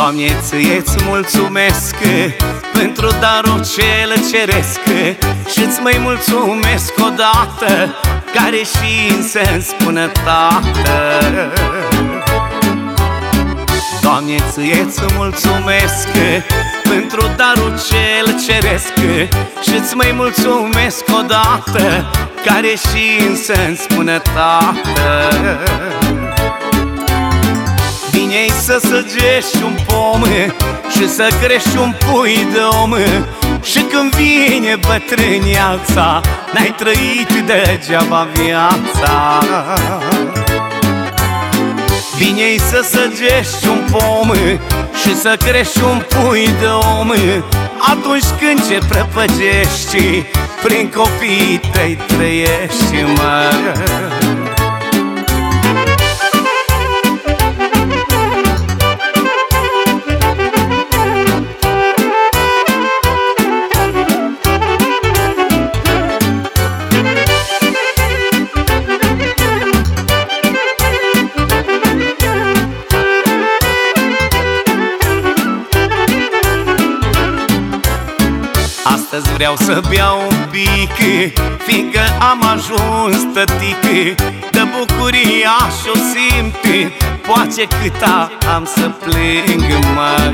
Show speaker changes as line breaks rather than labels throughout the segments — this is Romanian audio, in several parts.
Doamne, ție-ți mulțumesc Pentru darul cel ceresc Și-ți mai mulțumesc odată Care și în sens spune tată Doamne, ție-ți mulțumesc Pentru darul cel ceresc Și-ți mai mulțumesc odată Care și în sens spune tată bine să săgești un pom Și să crești un pui de om. Și când vine bătrâneața N-ai trăit degeaba viața. Bine să săgești un pom Și să crești un pui de om. Atunci când ce prăpăgești Prin copiii tăi trăiești, mă Astăzi vreau să beau un pic Fiindcă am ajuns tătic. De bucuria și-o simt Poate câta am să plâng, mă.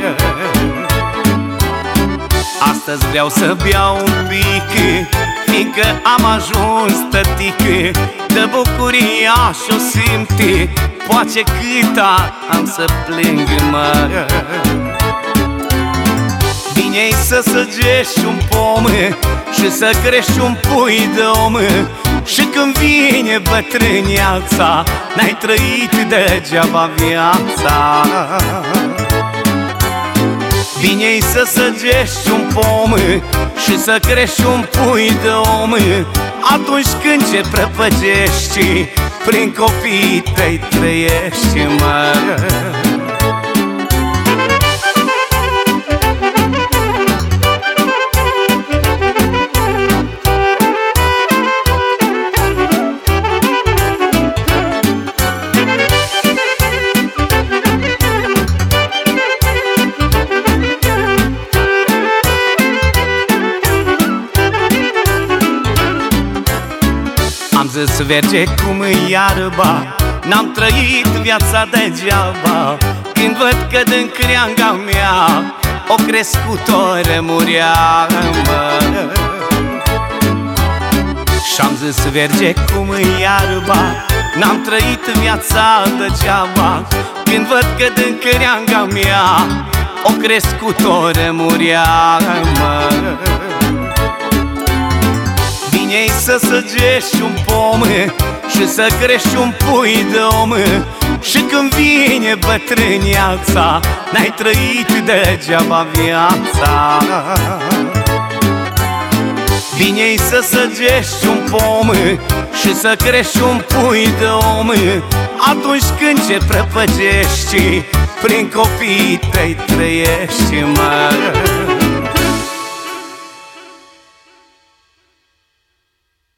Astăzi vreau să beau un pic Fiindcă am ajuns tătic. De bucuria și-o simt Poate câta am să plâng, mă bine să săgești un pom Și să crești un pui de om. Și când vine bătrâneața N-ai trăit degeaba viața. Bine să săgești un pom Și să crești un pui de om. Atunci când ce prăpăgești Prin copiii tăi trăiești, mă Am zis verge cum e iarba N-am trăit viața degeaba. Când văd că din creanga mea O crescutoare murea mă Și-am zis verge cum e iarba N-am trăit viața degeaba. Când văd că din creanga mea O crescutoare murea mă bine să săgești un pom Și să crești un pui de om. Și când vine bătrâneața N-ai trăit degeaba viața. Bine să săgești un pom Și să crești un pui de om. Atunci când ce prăpăgești Prin copiii tăi trăiești, mă